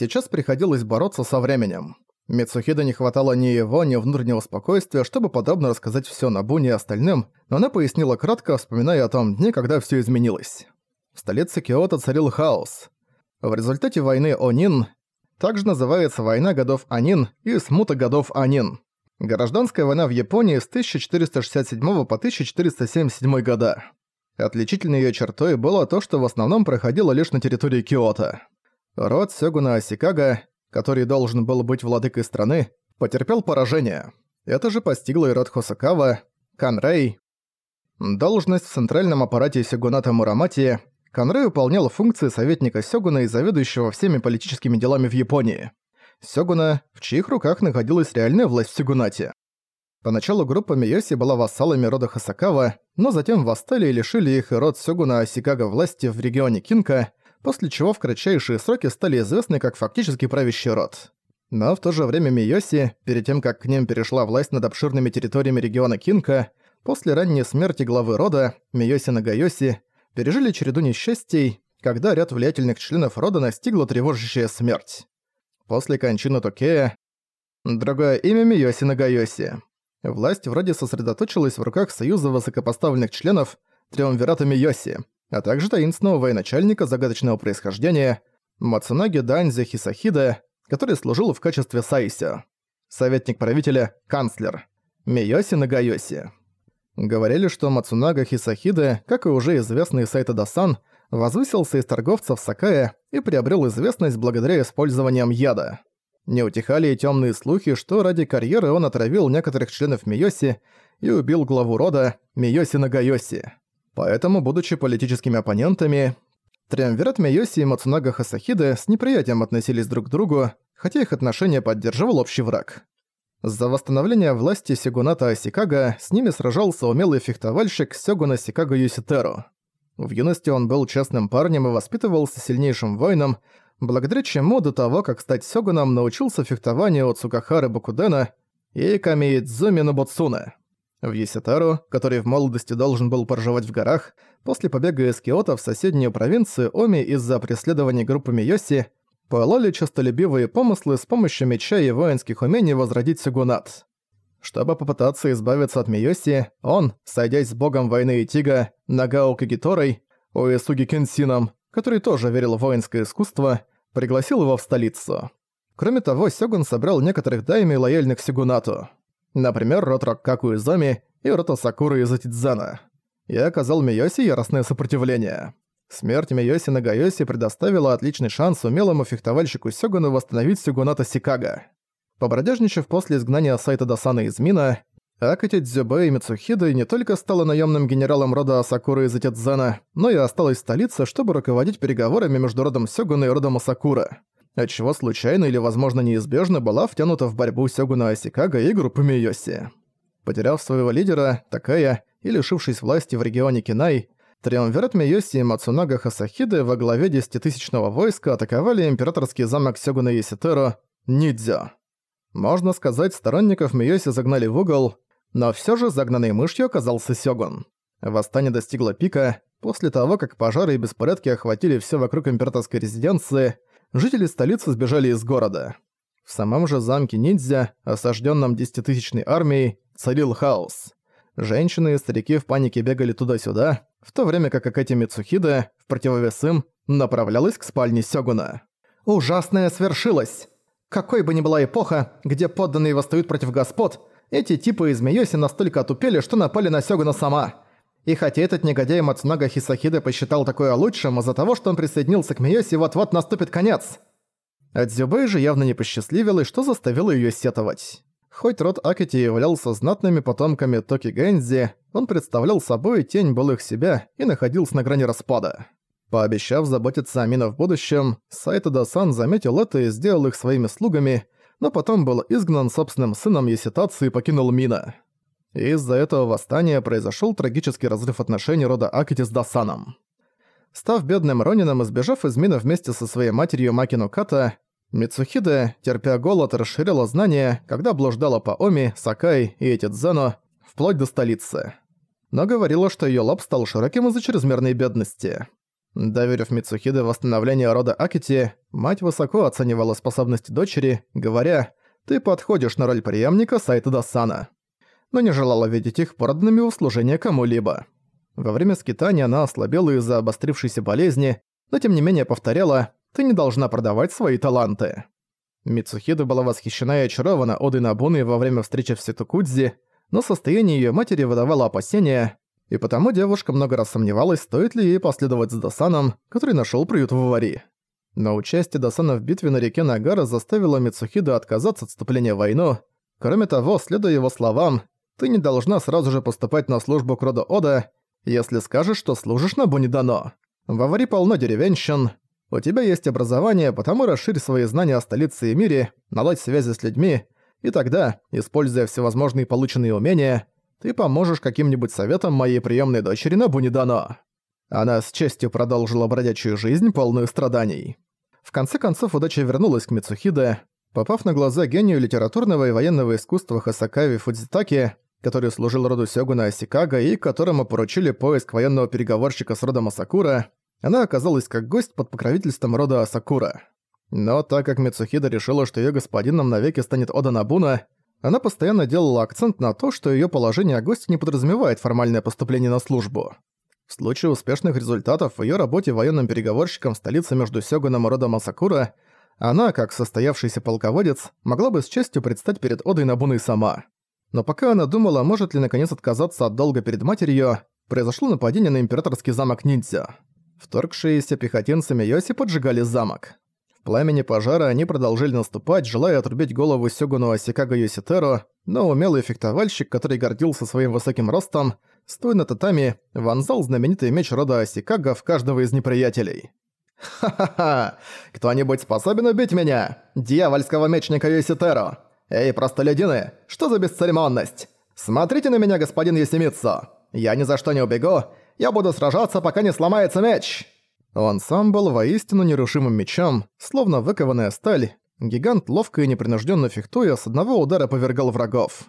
Сейчас приходилось бороться со временем. Мицухида не хватало ни его, ни внутреннего спокойствия, чтобы подробно рассказать всё Набуне и остальным, но она пояснила кратко, вспоминая о том дне, когда всё изменилось. В столице Киото царил хаос. В результате войны Онин, также называется война годов Анин и смута годов Анин. Гражданская война в Японии с 1467 по 1477 года. Отличительной её чертой было то, что в основном проходило лишь на территории Киото. Род Сёгуна Асикага который должен был быть владыкой страны, потерпел поражение. Это же постигло и род Хосакава, Канрей. Должность в центральном аппарате Сёгуната Мурамати Канрей выполнял функции советника Сёгуна и заведующего всеми политическими делами в Японии. Сёгуна, в чьих руках находилась реальная власть в Сёгунате. Поначалу группа Миёси была вассалами рода Хасакава, но затем восстали и лишили их и род Сёгуна Асикага власти в регионе Кинка, после чего в кратчайшие сроки стали известны как фактически правящий род. Но в то же время Миоси, перед тем как к ним перешла власть над обширными территориями региона Кинка, после ранней смерти главы рода, Миоси Нагайоси, пережили череду несчастий, когда ряд влиятельных членов рода настигла тревожащая смерть. После кончины Токея Другое имя Миоси Нагайоси. Власть вроде сосредоточилась в руках союза высокопоставленных членов Триумвирата Миоси, а также таинственного военачальника загадочного происхождения Мацунаги Данзи Хисахида, который служил в качестве Сайсё. Советник правителя – канцлер. Миёси Нагайоси. Говорили, что Мацунага Хисахида, как и уже известный Сайта Дасан, возвысился из торговцев Сакая и приобрел известность благодаря использованием яда. Не утихали и тёмные слухи, что ради карьеры он отравил некоторых членов Миёси и убил главу рода Миёси Нагайоси. Поэтому, будучи политическими оппонентами, Триумвират Миоси и Мацунага Хасахида с неприятием относились друг к другу, хотя их отношения поддерживал общий враг. За восстановление власти Сёгуната Асикага с ними сражался умелый фехтовальщик Сёгуна Сикага Юситеру. В юности он был честным парнем и воспитывался сильнейшим воином, благодаря чему до того, как стать Сёгуном, научился фехтованию от Цукахары Бакудена и Камиидзуми Нобуцуна. В Еситару, который в молодости должен был проживать в горах, после побега из Киото в соседнюю провинцию Оми из-за преследования группы Миоси, пылали честолюбивые помыслы с помощью меча и воинских умений возродить Сюгунат. Чтобы попытаться избавиться от Миоси, он, сойдясь с богом войны Итига, Нагао Кагиторой, Уэсуги Кенсином, который тоже верил в воинское искусство, пригласил его в столицу. Кроме того, Сёгун собрал некоторых дайми лояльных Сюгунату. Например, род Роккаку Изоми и род Сакуры из Атидзана. Я оказал Миоси яростное сопротивление. Смерть Миоси Нагайоси предоставила отличный шанс умелому фехтовальщику Сёгуну восстановить Сёгуната Сикага. Побродяжничав после изгнания сайта Досана из Мина, Акати Дзюбэ и Мицухида не только стала наемным генералом рода Асакуры из Атидзана, но и осталась в столице, чтобы руководить переговорами между родом Сёгуна и родом Асакура отчего случайно или, возможно, неизбежно была втянута в борьбу Сёгуна Асикага и группы Миёси. Потеряв своего лидера, Такая, и лишившись власти в регионе Кинай, Триумвират Миёси и Мацунага Хасахиды во главе десятитысячного войска атаковали императорский замок Сёгуна Иситеро Нидзё. Можно сказать, сторонников Миёси загнали в угол, но всё же загнанной мышью оказался Сёгун. Восстание достигло пика после того, как пожары и беспорядки охватили всё вокруг императорской резиденции, жители столицы сбежали из города. В самом же замке ниндзя, осажденном десятитысячной армией, царил хаос. Женщины и старики в панике бегали туда-сюда, в то время как Акати Мицухида, в противовес им, направлялась к спальне Сёгуна. «Ужасное свершилось! Какой бы ни была эпоха, где подданные восстают против господ, эти типы из Миёси настолько отупели, что напали на Сёгуна сама. И хотя этот негодяй Мацунага Хисахида посчитал такое лучшим из-за того, что он присоединился к Миоси, вот-вот наступит конец. А Дзюбэй же явно не посчастливилось, что заставило её сетовать. Хоть род Акити являлся знатными потомками Токи Гэнзи, он представлял собой тень былых себя и находился на грани распада. Пообещав заботиться о Мина в будущем, Сайта Дасан заметил это и сделал их своими слугами, но потом был изгнан собственным сыном Еситацу и покинул Мина. Из-за этого восстания произошел трагический разрыв отношений рода Акити с Дасаном. Став бедным Ронином и сбежав вместе со своей матерью Макину Ката, Мицухиде, терпя голод, расширяла знания, когда блуждала по Оми, Сакай и Этидзану, вплоть до столицы. Но говорила, что её лоб стал широким из-за чрезмерной бедности. Доверив Мицухиде восстановление рода Акити, мать высоко оценивала способности дочери, говоря «ты подходишь на роль преемника Сайта Дасана», но не желала видеть их проданными в служение кому-либо. Во время скитания она ослабела из-за обострившейся болезни, но тем не менее повторяла «ты не должна продавать свои таланты». Мицухида была восхищена и очарована Одой Набуной во время встречи в Ситукудзи, но состояние её матери выдавало опасения, и потому девушка много раз сомневалась, стоит ли ей последовать за Досаном, который нашёл приют в Авари. Но участие Досана в битве на реке Нагара заставило Мицухида отказаться от вступления в войну. Кроме того, следуя его словам, «Ты не должна сразу же поступать на службу к роду Ода, если скажешь, что служишь на Бунидано. В Авари полно деревенщин, у тебя есть образование, потому расширь свои знания о столице и мире, наладь связи с людьми, и тогда, используя всевозможные полученные умения, ты поможешь каким-нибудь советом моей приемной дочери на Бунидано». Она с честью продолжила бродячую жизнь, полную страданий. В конце концов, удача вернулась к Мицухиде, попав на глаза гению литературного и военного искусства Хасакави Фудзитаки, который служил роду Сёгуна Асикага и которому поручили поиск военного переговорщика с родом Асакура, она оказалась как гость под покровительством рода Асакура. Но так как Мицухида решила, что её господином навеки станет Ода Набуна, она постоянно делала акцент на то, что её положение гостя не подразумевает формальное поступление на службу. В случае успешных результатов в её работе военным переговорщиком в столице между Сёгуном и родом Асакура, она, как состоявшийся полководец, могла бы с честью предстать перед Одой Набуной сама. Но пока она думала, может ли наконец отказаться от долга перед матерью, произошло нападение на императорский замок Ниндзя. Вторгшиеся пехотинцы Миоси поджигали замок. В пламени пожара они продолжили наступать, желая отрубить голову Сёгуну Асикага Йоситеро, но умелый фехтовальщик, который гордился своим высоким ростом, стоя на татами, вонзал знаменитый меч рода Асикага в каждого из неприятелей. «Ха-ха-ха! Кто-нибудь способен убить меня? Дьявольского мечника Йоситеро! Эй, простолюдины, что за бесцеремонность? Смотрите на меня, господин Йосимитсо! Я ни за что не убегу, я буду сражаться, пока не сломается меч!» Он сам был воистину нерушимым мечом, словно выкованная сталь. Гигант ловко и непринужденно фехтуя с одного удара повергал врагов.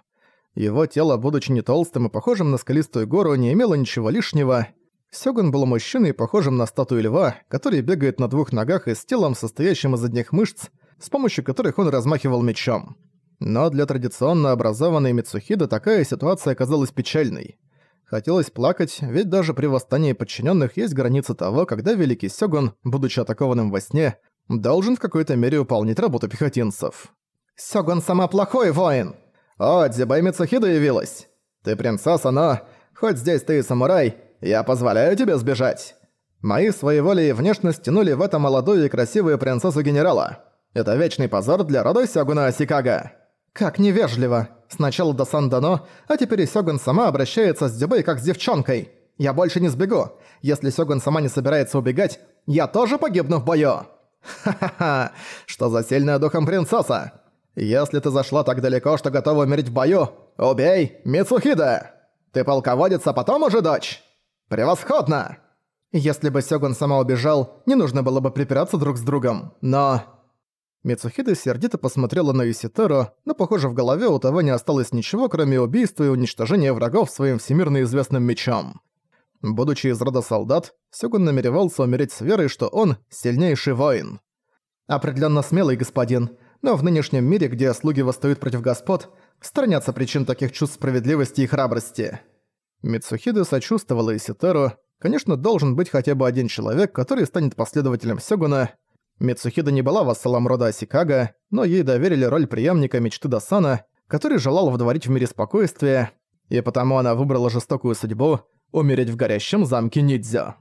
Его тело, будучи не толстым и похожим на скалистую гору, не имело ничего лишнего. Сёгун был мужчиной, похожим на статую льва, который бегает на двух ногах и с телом, состоящим из одних мышц, с помощью которых он размахивал мечом. Но для традиционно образованной Мицухиды такая ситуация оказалась печальной. Хотелось плакать, ведь даже при восстании подчиненных есть граница того, когда великий Сёгун, будучи атакованным во сне, должен в какой-то мере выполнить работу пехотинцев. «Сёгун сама плохой воин!» «О, Дзибай Мицухида явилась! Ты принцесса, но... Хоть здесь ты и самурай, я позволяю тебе сбежать!» Мои своеволие и внешность тянули в это молодую и красивую принцессу генерала. Это вечный позор для рода Сёгуна Асикага. «Как невежливо! Сначала до Сандано, а теперь и Сёгун сама обращается с Дзюбэй как с девчонкой. Я больше не сбегу. Если Сёгун сама не собирается убегать, я тоже погибну в бою!» «Ха-ха-ха! Что за сильная духом принцесса! Если ты зашла так далеко, что готова умереть в бою, убей Мицухида! Ты полководец, а потом уже дочь! Превосходно!» Если бы Сёгун сама убежал, не нужно было бы припираться друг с другом, но... Мицухида сердито посмотрела на Юситеру, но, похоже, в голове у того не осталось ничего, кроме убийства и уничтожения врагов своим всемирно известным мечом. Будучи из рода солдат, Сёгун намеревался умереть с верой, что он – сильнейший воин. Определенно смелый господин, но в нынешнем мире, где слуги восстают против господ, сторонятся причин таких чувств справедливости и храбрости. Мицухида сочувствовала Иситеру. Конечно, должен быть хотя бы один человек, который станет последователем Сёгуна, Мицухида не была вассалом рода Асикага, но ей доверили роль преемника мечты Досана, который желал вдворить в мире спокойствие, и потому она выбрала жестокую судьбу – умереть в горящем замке Нидзя.